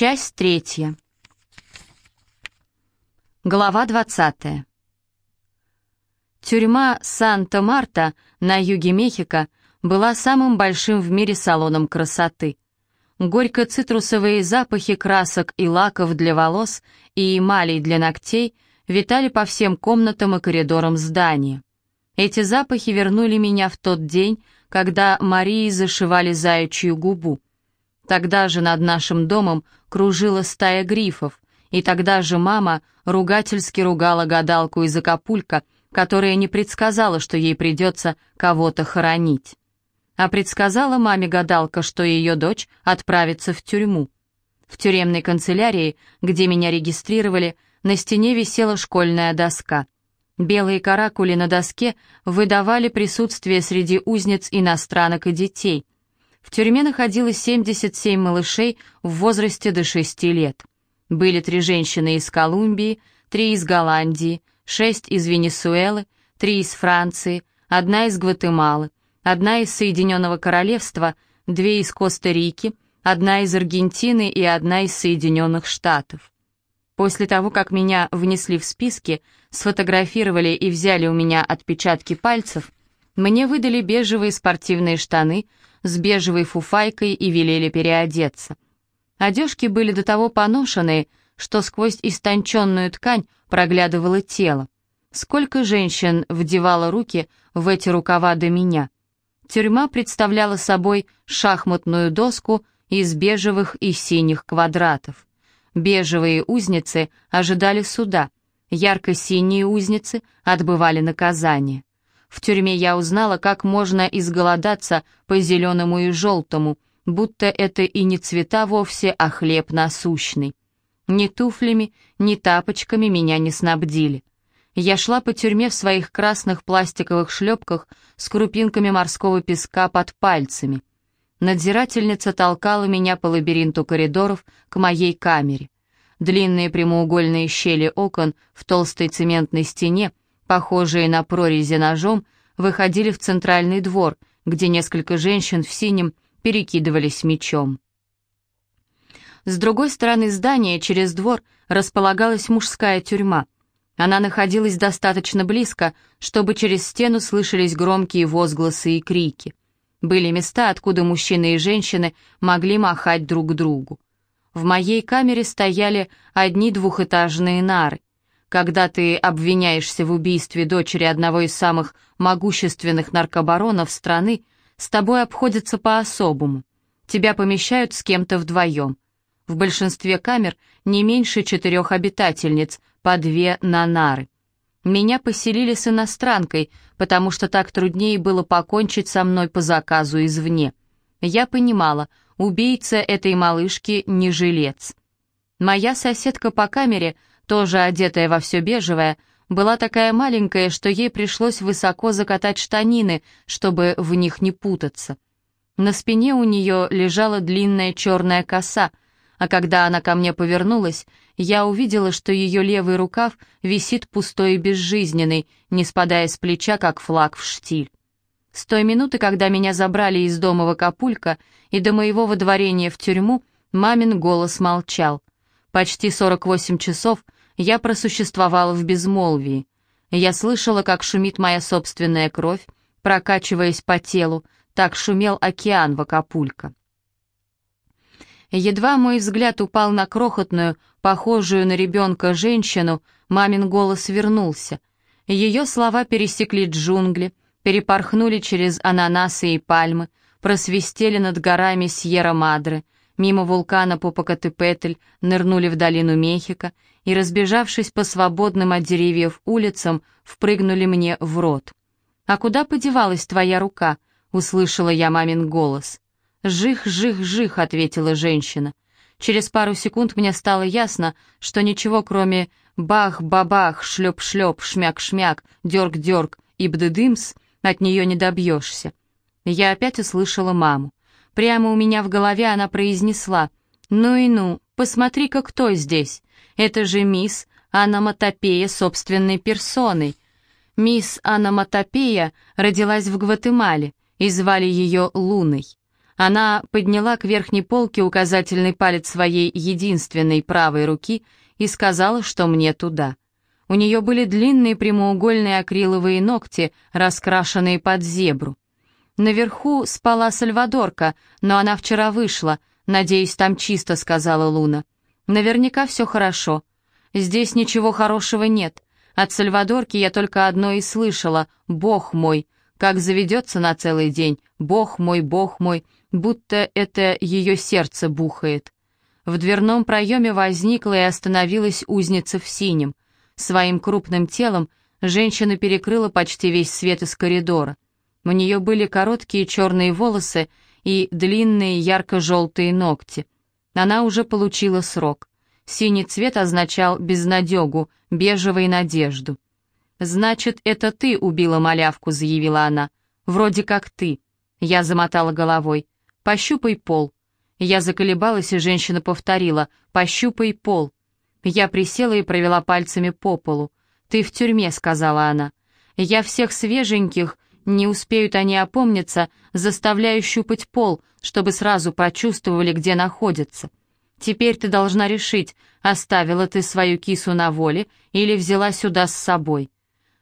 Часть третья. Глава двадцатая. Тюрьма Санта-Марта на юге Мехико была самым большим в мире салоном красоты. Горько-цитрусовые запахи красок и лаков для волос и эмалей для ногтей витали по всем комнатам и коридорам здания. Эти запахи вернули меня в тот день, когда Марии зашивали заячью губу. Тогда же над нашим домом кружила стая грифов, и тогда же мама ругательски ругала гадалку из Акапулька, которая не предсказала, что ей придется кого-то хоронить. А предсказала маме гадалка, что ее дочь отправится в тюрьму. В тюремной канцелярии, где меня регистрировали, на стене висела школьная доска. Белые каракули на доске выдавали присутствие среди узниц иностранок и детей — в тюрьме находилось 77 малышей в возрасте до 6 лет. Были три женщины из Колумбии, три из Голландии, шесть из Венесуэлы, три из Франции, одна из Гватемалы, одна из Соединенного Королевства, две из Коста-Рики, одна из Аргентины и одна из Соединенных Штатов. После того, как меня внесли в списки, сфотографировали и взяли у меня отпечатки пальцев, мне выдали бежевые спортивные штаны, с бежевой фуфайкой и велели переодеться. Одежки были до того поношенные, что сквозь истонченную ткань проглядывало тело. Сколько женщин вдевало руки в эти рукава до меня. Тюрьма представляла собой шахматную доску из бежевых и синих квадратов. Бежевые узницы ожидали суда, ярко-синие узницы отбывали наказание. В тюрьме я узнала, как можно изголодаться по зеленому и желтому, будто это и не цвета вовсе, а хлеб насущный. Ни туфлями, ни тапочками меня не снабдили. Я шла по тюрьме в своих красных пластиковых шлепках с крупинками морского песка под пальцами. Надзирательница толкала меня по лабиринту коридоров к моей камере. Длинные прямоугольные щели окон в толстой цементной стене похожие на прорези ножом, выходили в центральный двор, где несколько женщин в синем перекидывались мечом. С другой стороны здания, через двор, располагалась мужская тюрьма. Она находилась достаточно близко, чтобы через стену слышались громкие возгласы и крики. Были места, откуда мужчины и женщины могли махать друг другу. В моей камере стояли одни двухэтажные нары. Когда ты обвиняешься в убийстве дочери одного из самых могущественных наркобаронов страны, с тобой обходятся по-особому. Тебя помещают с кем-то вдвоем. В большинстве камер не меньше четырех обитательниц, по две на нары. Меня поселили с иностранкой, потому что так труднее было покончить со мной по заказу извне. Я понимала, убийца этой малышки не жилец. Моя соседка по камере тоже одетая во все бежевое, была такая маленькая, что ей пришлось высоко закатать штанины, чтобы в них не путаться. На спине у нее лежала длинная черная коса, а когда она ко мне повернулась, я увидела, что ее левый рукав висит пустой и безжизненный, не спадая с плеча, как флаг в штиль. С той минуты, когда меня забрали из дома в Акапулько и до моего водворения в тюрьму, мамин голос молчал. Почти 48 часов — я просуществовала в безмолвии. Я слышала, как шумит моя собственная кровь, прокачиваясь по телу, так шумел океан в Акапулько. Едва мой взгляд упал на крохотную, похожую на ребенка женщину, мамин голос вернулся. Ее слова пересекли джунгли, перепорхнули через ананасы и пальмы, просвистели над горами Сьерра-Мадре — мимо вулкана Попокатепетль, нырнули в долину Мехико и, разбежавшись по свободным от деревьев улицам, впрыгнули мне в рот. «А куда подевалась твоя рука?» — услышала я мамин голос. «Жих, жих, жих», — ответила женщина. Через пару секунд мне стало ясно, что ничего кроме бах-бабах, шлеп-шлеп, шмяк-шмяк, дерг-дерг и бдыдымс от нее не добьешься. Я опять услышала маму. Прямо у меня в голове она произнесла «Ну и ну, посмотри-ка, кто здесь. Это же мисс Анаматопея собственной персоной». Мисс Анаматопея родилась в Гватемале и звали ее Луной. Она подняла к верхней полке указательный палец своей единственной правой руки и сказала, что мне туда. У нее были длинные прямоугольные акриловые ногти, раскрашенные под зебру. Наверху спала Сальвадорка, но она вчера вышла. Надеюсь, там чисто, сказала Луна. Наверняка все хорошо. Здесь ничего хорошего нет. От Сальвадорки я только одно и слышала «Бог мой», как заведется на целый день «Бог мой, Бог мой», будто это ее сердце бухает. В дверном проеме возникла и остановилась узница в синем. Своим крупным телом женщина перекрыла почти весь свет из коридора. У нее были короткие черные волосы и длинные ярко-желтые ногти. Она уже получила срок. Синий цвет означал безнадегу, бежевой надежду. «Значит, это ты убила малявку», — заявила она. «Вроде как ты». Я замотала головой. «Пощупай пол». Я заколебалась, и женщина повторила. «Пощупай пол». Я присела и провела пальцами по полу. «Ты в тюрьме», — сказала она. «Я всех свеженьких, не успеют они опомниться, заставляю щупать пол, чтобы сразу почувствовали, где находятся. Теперь ты должна решить, оставила ты свою кису на воле или взяла сюда с собой.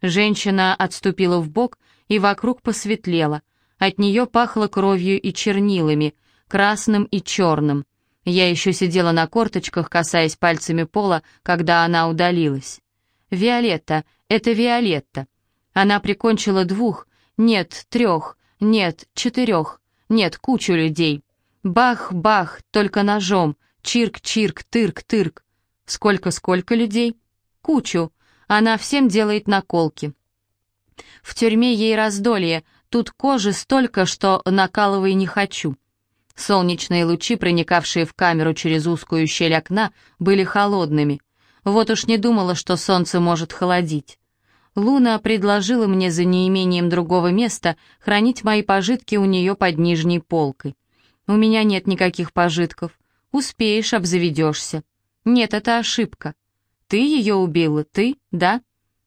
Женщина отступила в бок и вокруг посветлело. От нее пахло кровью и чернилами, красным и черным. Я еще сидела на корточках, касаясь пальцами пола, когда она удалилась. «Виолетта, это Виолетта». Она прикончила двух, нет, трех, нет, четырех, нет, кучу людей. Бах-бах, только ножом, Чирк-чирк, тырк-тырк. Сколько-сколько людей? Кучу. Она всем делает наколки. В тюрьме ей раздолье, тут кожи столько, что накалывай не хочу. Солнечные лучи, проникавшие в камеру через узкую щель окна, были холодными. Вот уж не думала, что солнце может холодить. Луна предложила мне за неимением другого места хранить мои пожитки у нее под нижней полкой. У меня нет никаких пожитков. Успеешь, обзаведешься. Нет, это ошибка. Ты ее убила, ты, да?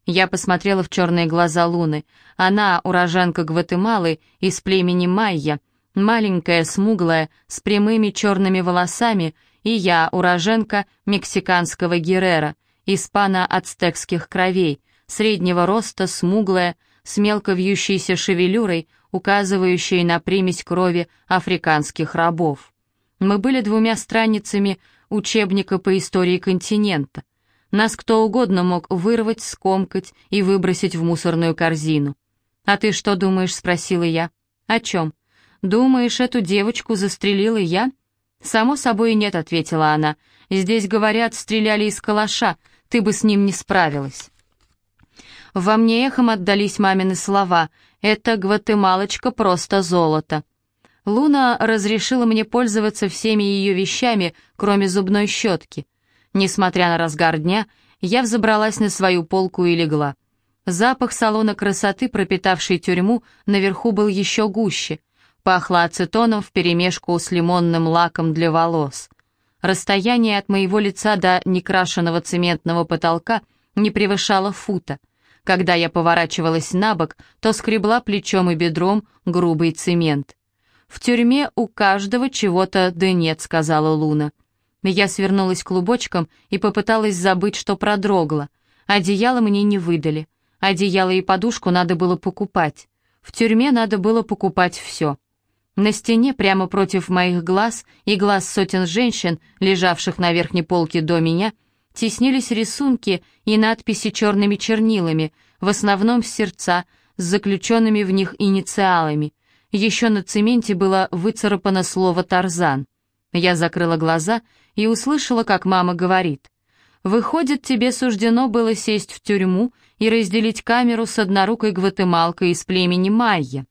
Я посмотрела в черные глаза Луны. Она уроженка Гватемалы из племени Майя, маленькая, смуглая, с прямыми черными волосами, и я уроженка мексиканского Геррера, испано-ацтекских кровей, среднего роста, смуглая, с мелко вьющейся шевелюрой, указывающей на примесь крови африканских рабов. Мы были двумя страницами учебника по истории континента. Нас кто угодно мог вырвать, скомкать и выбросить в мусорную корзину. «А ты что думаешь?» — спросила я. «О чем? Думаешь, эту девочку застрелила я?» «Само собой нет», — ответила она. «Здесь, говорят, стреляли из калаша, ты бы с ним не справилась». Во мне эхом отдались мамины слова. «Это гватемалочка просто золото». Луна разрешила мне пользоваться всеми ее вещами, кроме зубной щетки. Несмотря на разгар дня, я взобралась на свою полку и легла. Запах салона красоты, пропитавший тюрьму, наверху был еще гуще. Пахло ацетоном вперемешку с лимонным лаком для волос. Расстояние от моего лица до некрашенного цементного потолка не превышало фута. Когда я поворачивалась на бок, то скребла плечом и бедром грубый цемент. «В тюрьме у каждого чего-то да нет», — сказала Луна. Я свернулась клубочком и попыталась забыть, что продрогла. Одеяло мне не выдали. Одеяло и подушку надо было покупать. В тюрьме надо было покупать все. На стене, прямо против моих глаз и глаз сотен женщин, лежавших на верхней полке до меня, теснились рисунки и надписи черными чернилами, в основном сердца, с заключенными в них инициалами — еще на цементе было выцарапано слово «Тарзан». Я закрыла глаза и услышала, как мама говорит. «Выходит, тебе суждено было сесть в тюрьму и разделить камеру с однорукой гватемалкой из племени Майя».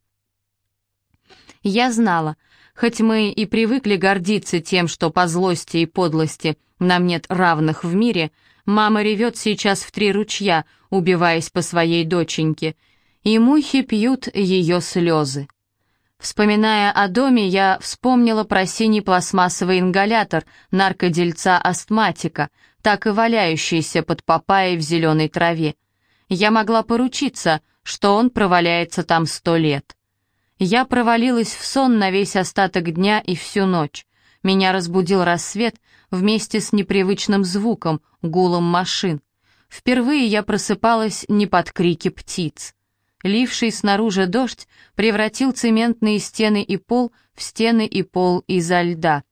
Я знала, хоть мы и привыкли гордиться тем, что по злости и подлости нам нет равных в мире, мама ревет сейчас в три ручья, убиваясь по своей доченьке, и мухи пьют ее слезы. Вспоминая о доме, я вспомнила про синий пластмассовый ингалятор наркодельца-астматика, так и валяющийся под папайей в зеленой траве. Я могла поручиться, что он проваляется там сто лет. Я провалилась в сон на весь остаток дня и всю ночь. Меня разбудил рассвет вместе с непривычным звуком, гулом машин. Впервые я просыпалась не под крики птиц. Ливший снаружи дождь превратил цементные стены и пол в стены и пол изо льда.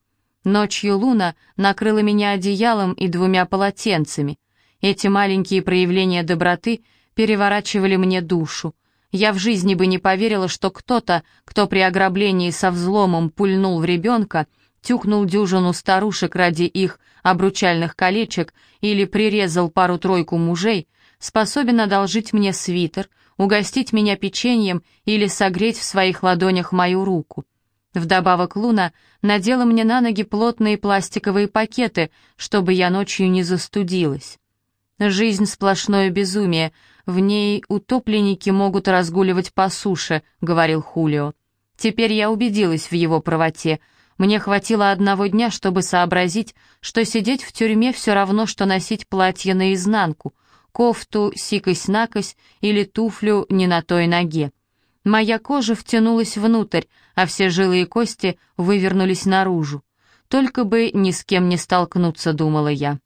Ночью луна накрыла меня одеялом и двумя полотенцами. Эти маленькие проявления доброты переворачивали мне душу. Я в жизни бы не поверила, что кто-то, кто при ограблении со взломом пульнул в ребенка, тюкнул дюжину старушек ради их обручальных колечек или прирезал пару-тройку мужей, способен одолжить мне свитер, угостить меня печеньем или согреть в своих ладонях мою руку. Вдобавок Луна надела мне на ноги плотные пластиковые пакеты, чтобы я ночью не застудилась. Жизнь сплошное безумие, в ней утопленники могут разгуливать по суше, говорил Хулио. Теперь я убедилась в его правоте. Мне хватило одного дня, чтобы сообразить, что сидеть в тюрьме все равно, что носить платье наизнанку, кофту сикось-накось или туфлю не на той ноге. Моя кожа втянулась внутрь, а все жилы и кости вывернулись наружу. Только бы ни с кем не столкнуться, думала я.